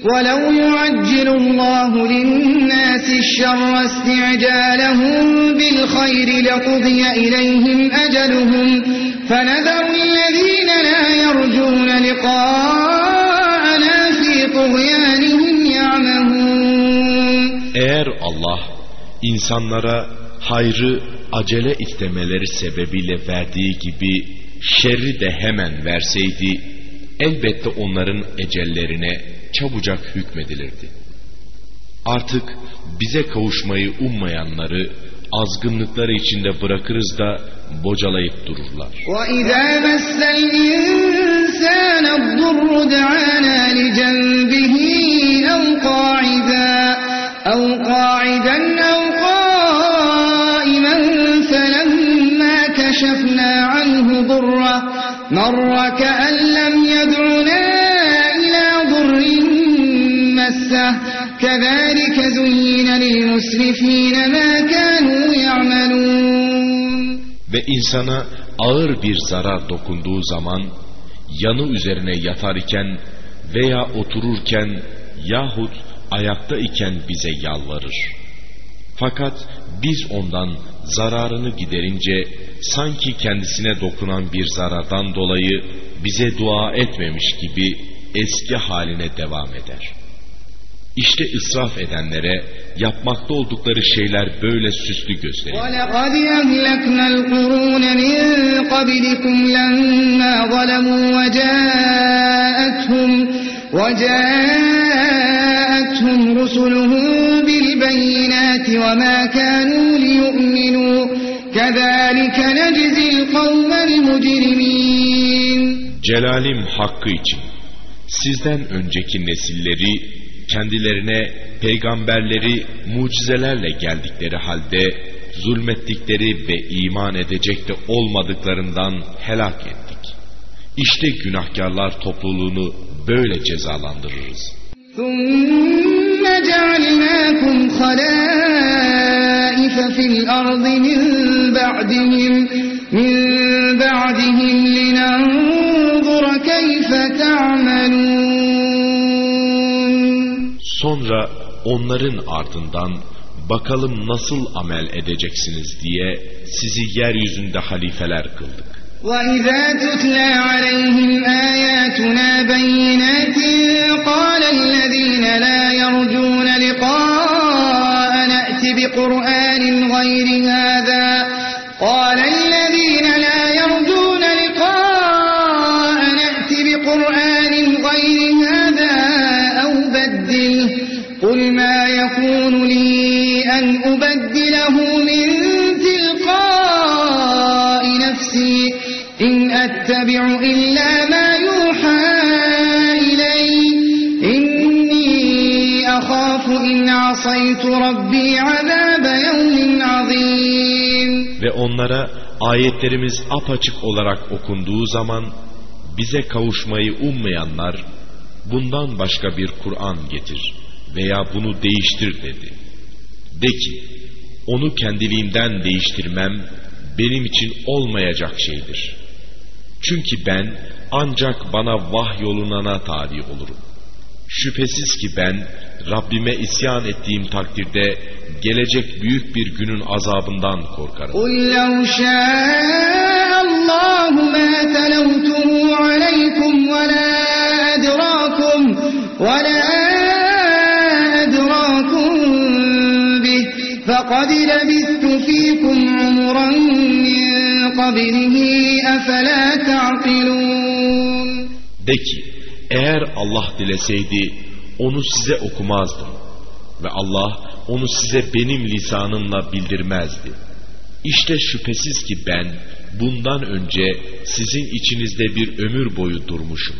وَلَوْ يُعَجِّلُ اللّٰهُ لِلنَّاسِ الشَّرَّ اسْتِعْجَالَهُمْ بِالْخَيْرِ لَقُضِيَ إِلَيْهِمْ أَجَلُهُمْ فَنَذَرُ الَّذ۪ينَ لَا يَرْجُونَ لِقَاءَنَا ف۪ي طُغْيَانِهِمْ يَعْمَهُونَ Eğer Allah insanlara hayrı acele istemeleri sebebiyle verdiği gibi şerri de hemen verseydi, elbette onların ecellerine çabucak hükmedilirdi. Artık bize kavuşmayı ummayanları azgınlıkları içinde bırakırız da bocalayıp dururlar. وَإِذَا مَسَّ الْإِنسَانَ الضُّرُّ دَعَانَا لِجَنْبِهِ أَوْ قَاعِدًا أَوْ قَاعِدًا أَوْ قَائِمًا فَلَمَّا كَشَفْنَا عَنْهُ ضُرَّهُ مَرَّ كَأَن لَّمْ يَدْعُنَا عزة كذلك زين للمسرفين ما كانوا يعملون Ve insana ağır bir zarar dokunduğu zaman yanı üzerine yatar iken veya otururken yahut ayakta iken bize yalvarır. Fakat biz ondan zararını giderince sanki kendisine dokunan bir zarardan dolayı bize dua etmemiş gibi eski haline devam eder.'' İşte israf edenlere yapmakta oldukları şeyler böyle süslü gösterir. وَلَقَدْ أَهْلَكْنَا الْقُرُونَ مِنْ قَبْلِكُمْ لَمَّا ظَلَمُوا وَجَاءَتْهُمْ وَجَاءَتْهُمْ رُسُلُهُم بِالْبَيِّنَاتِ وَمَا كَانُوا لِيُؤْمِنُوا كَذَٰلِكَ نَجْزِي الْقَوْمَ الْمُجْرِمِينَ Celalim hakkı için sizden önceki nesilleri kendilerine peygamberleri mucizelerle geldikleri halde zulmettikleri ve iman edecek de olmadıklarından helak ettik. İşte günahkarlar topluluğunu böyle cezalandırırız. ثُمَّ جَعَلْنَاكُمْ خَلَائِفَ فِي الْأَرْضِ مِنْ بَعْدِهِمْ مِنْ بَعْدِهِمْ لِنَنْظُرَ كَيْفَ تَعْمَلُونَ Sonra onların ardından bakalım nasıl amel edeceksiniz diye sizi yeryüzünde halifeler kıldık. وَإِذَا تُتْلَى عَلَيْهِمْ آيَاتُنَا بَيِّنَاتٍ قَالَ الَّذِينَ لَا يَرْجُونَ لِقَاءَنَا ائْتِ بِقُرْآنٍ غَيْرِ هَٰذَا قَالَ أُبَدِّلَهُ مِن تِلْقَاءِ نَفْسِي إِنْ أَتَّبِعُ إِلَّا مَا يُوحَىٰ إِلَيَّ إِنِّي أَخَافُ إِنْ عَصَيْتُ رَبِّي عَذَابَ يَوْمٍ عَظِيمٍ Ve onlara ayetlerimiz apaçık olarak okunduğu zaman bize kavuşmayı ummayanlar bundan başka bir Kur'an getir veya bunu değiştir dedi. De ki onu kendiliğimden değiştirmem benim için olmayacak şeydir. Çünkü ben ancak bana vahyolunana tabi olurum. Şüphesiz ki ben Rabbime isyan ettiğim takdirde gelecek büyük bir günün azabından korkarım. قُلْ لَوْ شَاءَ اللّٰهُ مَا تَلَوْتُهُ عَلَيْكُمْ وَلَا De ki eğer Allah dileseydi onu size okumazdım ve Allah onu size benim lisanımla bildirmezdi. İşte şüphesiz ki ben bundan önce sizin içinizde bir ömür boyu durmuşum.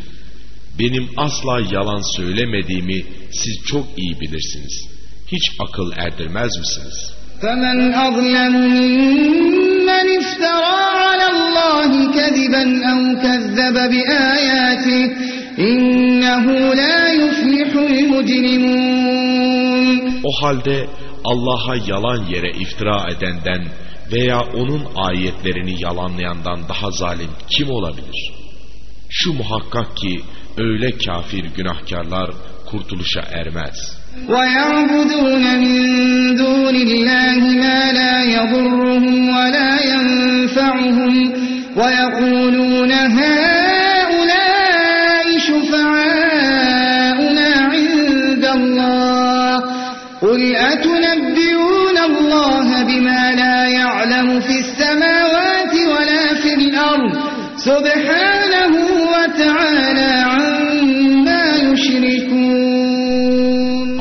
Benim asla yalan söylemediğimi siz çok iyi bilirsiniz. Hiç akıl erdirmez misiniz? فَمَنْ أَظْلَمُ مِمَّنِ افْتَرَىٰ عَلَى اللّٰهِ كَذِبًا أَوْ كَذَّبَ بِآيَاتِهِ إِنَّهُ لَا يُفْلِحُ الْمُجْرِمُونَ O halde Allah'a yalan yere iftira edenden veya onun ayetlerini yalanlayandan daha zalim kim olabilir? Şu muhakkak ki öyle kafir günahkarlar kurtuluşa ermez. وَيَعْبُدُونَ مِنْ دُونِ اللّٰهِ مَا لَا يَضُرُّهُمْ وَلَا يَنْفَعُهُمْ وَيَقُولُونَ هَؤُلَاءِ شُفَعَاؤُنَا عِنْدَ اللّٰهِ قُلْ أَتُنَبِّئُونَ اللّٰهَ بِمَا لَا يَعْلَمُ فِي السَّمَاوَاتِ وَلَا فِي الْأَرْضِ سُبْحَانَهُ وَتَعَالَى عَمَّا يُشْرِكُونَ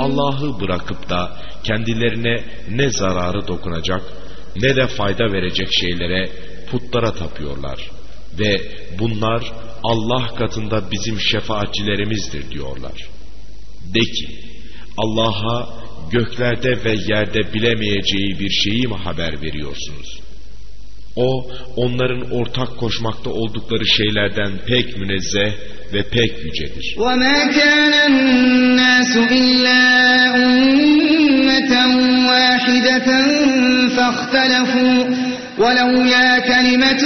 Allah'ı bırakıp da kendilerine ne zararı dokunacak ne de fayda verecek şeylere putlara tapıyorlar. Ve bunlar Allah katında bizim şefaatçilerimizdir diyorlar. De ki Allah'a göklerde ve yerde bilemeyeceği bir şeyi mi haber veriyorsunuz? O onların ortak koşmakta oldukları şeylerden pek münezzeh ve pek yücedir. وَمَا كَانَ النَّاسُ إِلَّا أُمَّةً وَاحِدَةً فَاخْتَلَفُوا وَلَوْلَا كَلِمَةٌ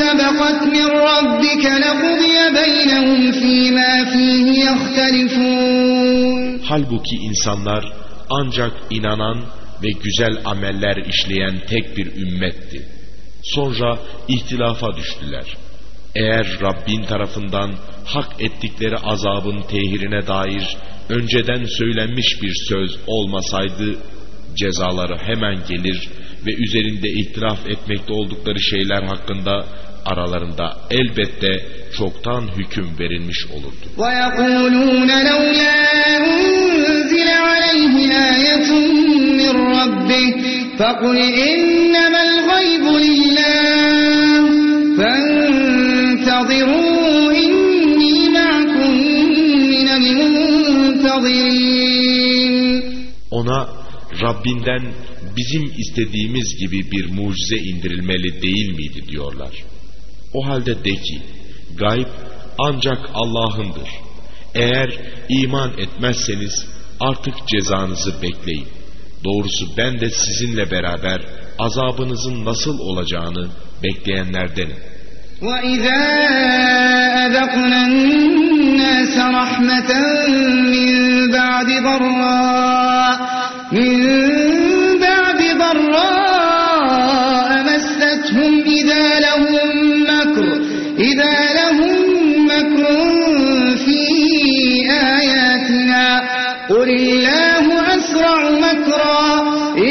سَبَقَتْ مِنْ رَبِّكَ لَقُضِيَ بَيْنَهُمْ فِيمَا فِيهِ يَخْتَلِفُونَ Halbuki insanlar ancak inanan ve güzel ameller işleyen tek bir ümmetti. Sonra ihtilafa düştüler. Eğer Rabbin tarafından hak ettikleri azabın tehirine dair önceden söylenmiş bir söz olmasaydı cezaları hemen gelir ve üzerinde ihtilaf etmekte oldukları şeyler hakkında aralarında elbette çoktan hüküm verilmiş olurdu. وَيَقُولُونَ لَوْلَا أُنْزِلَ عَلَيْهِ آيَةٌ مِّن رَّبِّهِ فَقُلْ إِنَّمَا الْغَيْبُ لِلَّهِ فَانتَظِرُوا إِنِّي مَعَكُم مِّنَ الْمُنتَظِرِينَ Ona Rabbinden bizim istediğimiz gibi bir mucize indirilmeli değil miydi diyorlar. O halde de ki gayb ancak Allah'ındır. Eğer iman etmezseniz artık cezanızı bekleyin. Doğrusu ben de sizinle beraber azabınızın nasıl olacağını bekleyenlerdenim. وَإِذَا أَذَقْنَا النَّاسَ رَحْمَةً مِّن بَعْدِ ضَرَّاءٍ مِّن بَعْدِ ضَرَّاءَ مَسَّتْهُمْ إِذَا لَهُم مَّكْرٌ إِذَا لَهُم مَّكْرٌ فِي آيَاتِنَا قُلِ اللَّهُ أَسْرَعُ مَكْرًا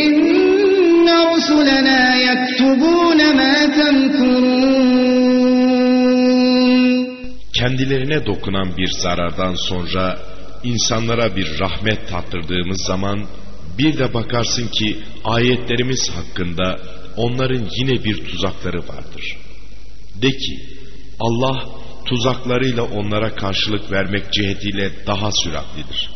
إِنَّ رُسُلَنَا يَكْتُبُونَ مَا تَمْكُرُونَ Kendilerine dokunan bir zarardan sonra insanlara bir rahmet tattırdığımız zaman bir de bakarsın ki ayetlerimiz hakkında onların yine bir tuzakları vardır. De ki Allah tuzaklarıyla onlara karşılık vermek cihetiyle daha süratlidir.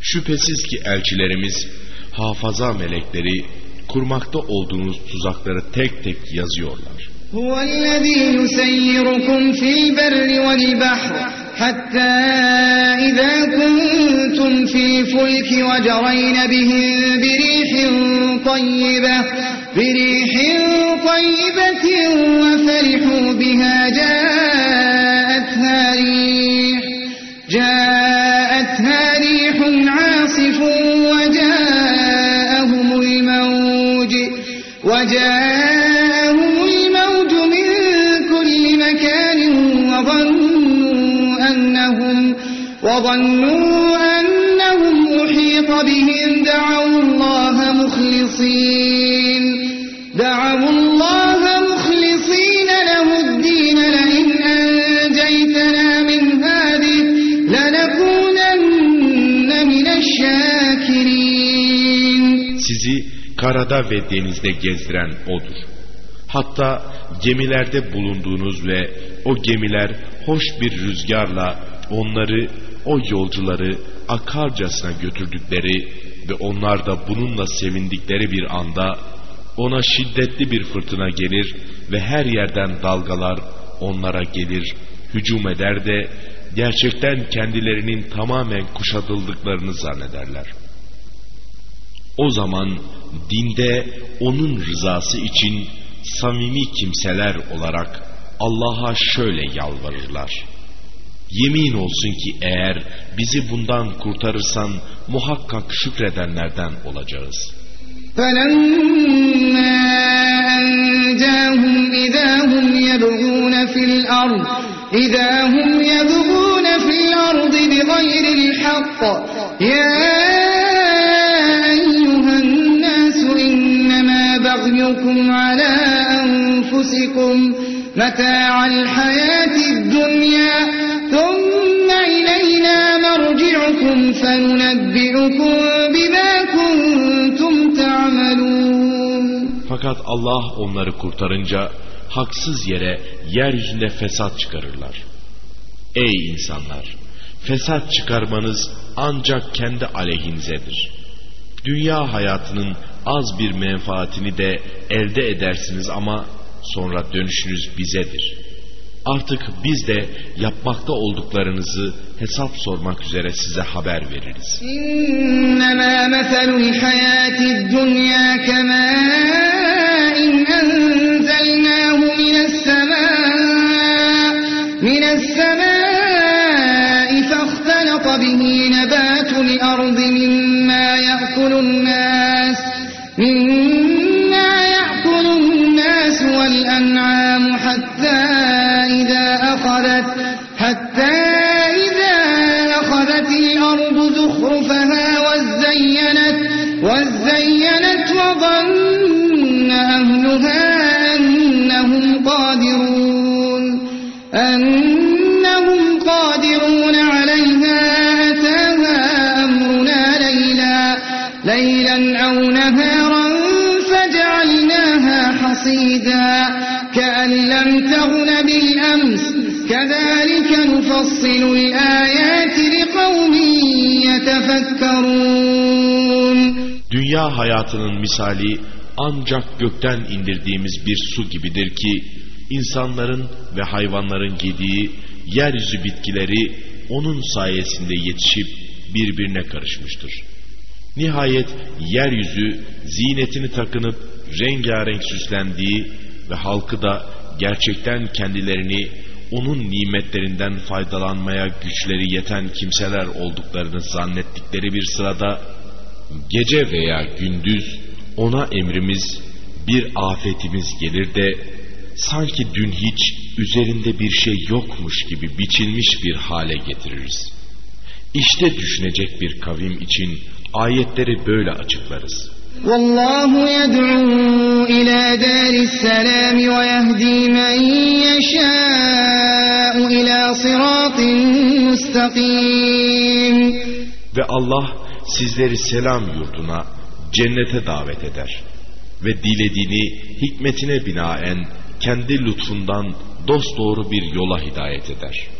Şüphesiz ki elçilerimiz, hafaza melekleri kurmakta olduğunuz tuzakları tek tek yazıyorlar. هو الذي يسيركم في البر والبحر حتى إذا كنتم في الفلك وجرين بهم بريح طيبة بريح طيبة وفرحوا بها جاءتها ريح جاءتها ريح عاصف وجاءهم الموج وجاءهم وظنوا أنهم أحيط بهم دعوا الله مخلصين دعوا الله مخلصين له الدين لئن أنجيتنا من هذه لنكونن من الشاكرين Sizi karada ve denizde gezdiren O'dur. Hatta gemilerde bulunduğunuz ve o gemiler hoş bir rüzgarla onları, o yolcuları akarcasına götürdükleri ve onlar da bununla sevindikleri bir anda ona şiddetli bir fırtına gelir ve her yerden dalgalar onlara gelir, hücum eder de gerçekten kendilerinin tamamen kuşatıldıklarını zannederler. O zaman dinde onun rızası için samimi kimseler olarak Allah'a şöyle yalvarırlar. Yemin olsun ki eğer bizi bundan kurtarırsan muhakkak şükredenlerden olacağız. فَلَمَّا أَنْجَاهُمْ إِذَا هُمْ يَبْغُونَ فِي الْأَرْضِ إِذَا هُمْ يَبْغُونَ فِي الْأَرْضِ بِغَيْرِ الْحَقِّ يَا أَيُّهَا النَّاسُ إِنَّمَا بَغْيُكُمْ عَلَى أَنفُسِكُمْ مَتَاعَ الْحَيَاةِ الدُّنْيَا ثُمَّ إِلَيْنَا مَرْجِعُكُمْ فَنُنَبِّئُكُم بِمَا كُنتُمْ تَعْمَلُونَ Fakat Allah onları kurtarınca haksız yere yeryüzünde fesat çıkarırlar. Ey insanlar! Fesat çıkarmanız ancak kendi aleyhinizedir. Dünya hayatının az bir menfaatini de elde edersiniz ama sonra dönüşünüz bizedir. Artık biz de yapmakta olduklarınızı hesap sormak üzere size haber veririz. İnnemâ meselul hayâtid dünyâ kemâin enzelnâhu minessemâ minessemâ fehtelata bihi nebâtul ardı mimmâ ya'kulun nâ وزينت وظن أهلها أنهم قادرون أنهم قادرون عليها أتاها أمرنا ليلا ليلا أو نهارا فجعلناها حصيدا كأن لم تغن بالأمس كذلك نفصل الآيات يتفكرون Dünya hayatının misali ancak gökten indirdiğimiz bir su gibidir ki insanların ve hayvanların yediği yeryüzü bitkileri onun sayesinde yetişip birbirine karışmıştır. Nihayet yeryüzü zinetini takınıp rengarenk süslendiği ve halkı da gerçekten kendilerini onun nimetlerinden faydalanmaya güçleri yeten kimseler olduklarını zannettikleri bir sırada gece veya gündüz ona emrimiz bir afetimiz gelir de sanki dün hiç üzerinde bir şey yokmuş gibi biçilmiş bir hale getiririz. İşte düşünecek bir kavim için ayetleri böyle açıklarız. والله يدعو إلى دار السلام ويهدي من يشاء إلى صراط مستقيم Ve Allah sizleri selam yurduna, cennete davet eder. Ve dilediğini hikmetine binaen kendi lütfundan dosdoğru bir yola hidayet eder.''